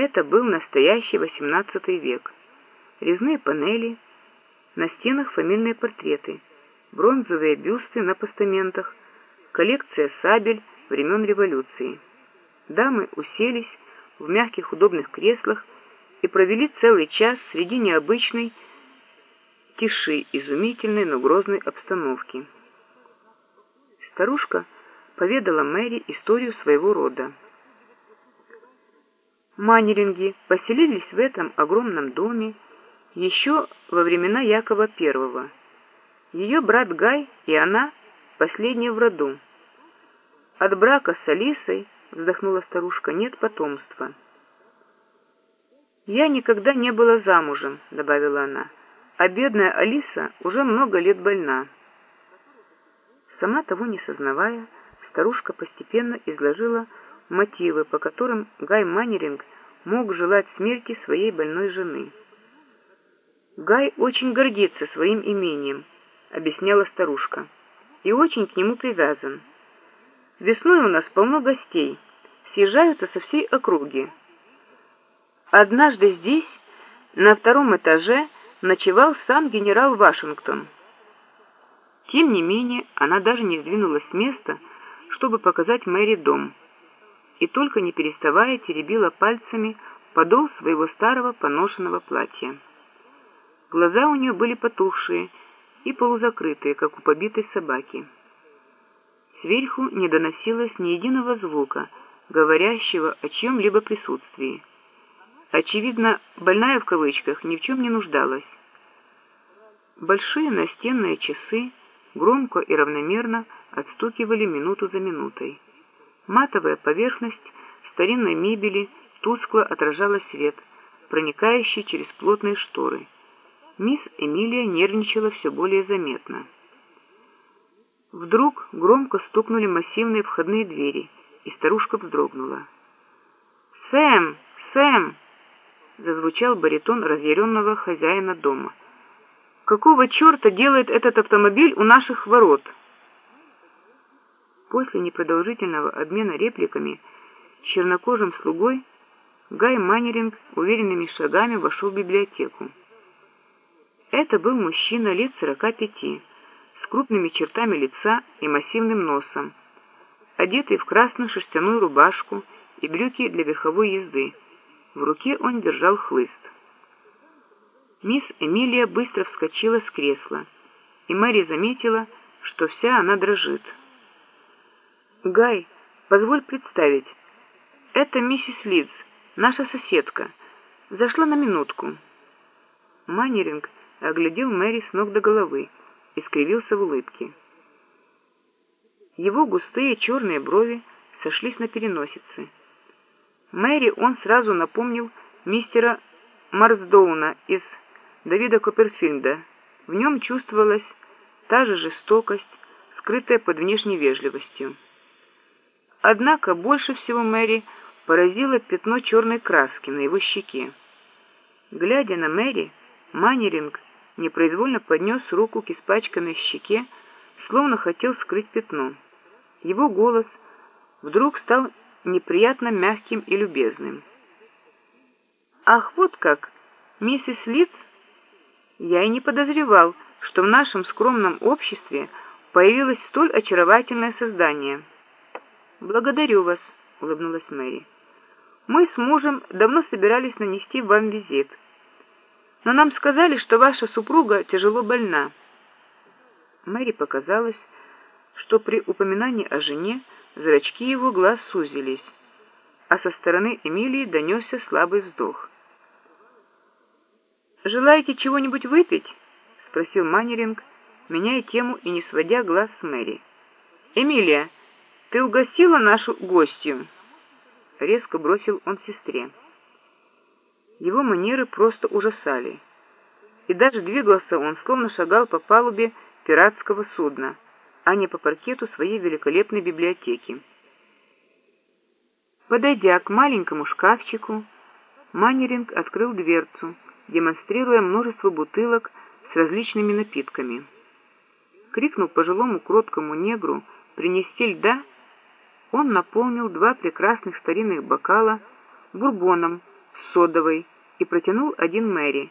Это был настоящий XVIII век. Резные панели, на стенах фамильные портреты, бронзовые бюсты на постаментах, коллекция сабель времен революции. Дамы уселись в мягких удобных креслах и провели целый час среди необычной тиши, изумительной, но грозной обстановки. Старушка поведала Мэри историю своего рода. Маннеринги поселились в этом огромном доме еще во времена Якова I. Ее брат Гай и она последние в роду. От брака с Алисой, вздохнула старушка, нет потомства. «Я никогда не была замужем», — добавила она, «а бедная Алиса уже много лет больна». Сама того не сознавая, старушка постепенно изложила мотивы, по которым Гай Маннеринг мог желать смерти своей больной жены. «Гай очень гордится своим имением», — объясняла старушка, — «и очень к нему привязан. Весной у нас полно гостей, съезжаются со всей округи. Однажды здесь, на втором этаже, ночевал сам генерал Вашингтон». Тем не менее, она даже не сдвинулась с места, чтобы показать Мэри дом — и только не переставая теребила пальцами подол своего старого поношенного платья. Глаза у нее были потухшие и полузакрытые, как у побитой собаки. Сверху не доносилось ни единого звука, говорящего о чьем-либо присутствии. Очевидно, больная в кавычках ни в чем не нуждалась. Большие настенные часы громко и равномерно отстукивали минуту за минутой. Матовая поверхность старинной мебели тускло отражала свет, проникающий через плотные шторы. Мисс Эмилия нервничала все более заметно. Вдруг громко стукнули массивные входные двери, и старушка вздрогнула. «Сэм! Сэм!» — зазвучал баритон разъяренного хозяина дома. «Какого черта делает этот автомобиль у наших ворот?» После непродолжительного обмена репликами с чернокожим слугой Гай Маннеринг уверенными шагами вошел в библиотеку. Это был мужчина лет сорока пяти, с крупными чертами лица и массивным носом, одетый в красную шерстяную рубашку и брюки для верховой езды. В руке он держал хлыст. Мисс Эмилия быстро вскочила с кресла, и Мэри заметила, что вся она дрожит. «Гай, позволь представить. Это миссис Лидс, наша соседка. Зашла на минутку». Маннеринг оглядел Мэри с ног до головы и скривился в улыбке. Его густые черные брови сошлись на переносице. Мэри он сразу напомнил мистера Марсдоуна из Давида Копперфильда. В нем чувствовалась та же жестокость, скрытая под внешней вежливостью. Однако больше всего Мэри поразило пятно черной краски на его щеке. Глядя на Мэри, Маннеринг непроизвольно поднес руку к испачканной щеке, словно хотел скрыть пятно. Его голос вдруг стал неприятно мягким и любезным. «Ах, вот как! Миссис Литц? Я и не подозревал, что в нашем скромном обществе появилось столь очаровательное создание». «Благодарю вас», — улыбнулась Мэри. «Мы с мужем давно собирались нанести вам визит. Но нам сказали, что ваша супруга тяжело больна». Мэри показалось, что при упоминании о жене зрачки его глаз сузились, а со стороны Эмилии донесся слабый вздох. «Желаете чего-нибудь выпить?» — спросил Маннеринг, меняя тему и не сводя глаз с Мэри. «Эмилия, «Ты угостила нашу гостью?» Резко бросил он сестре. Его манеры просто ужасали. И даже двигался он, словно шагал по палубе пиратского судна, а не по паркету своей великолепной библиотеки. Подойдя к маленькому шкафчику, Маннеринг открыл дверцу, демонстрируя множество бутылок с различными напитками. Крикнул пожилому кроткому негру принести льда он наполнил два прекрасных старинных бокала бурбоном содовой и протянул один Мэри.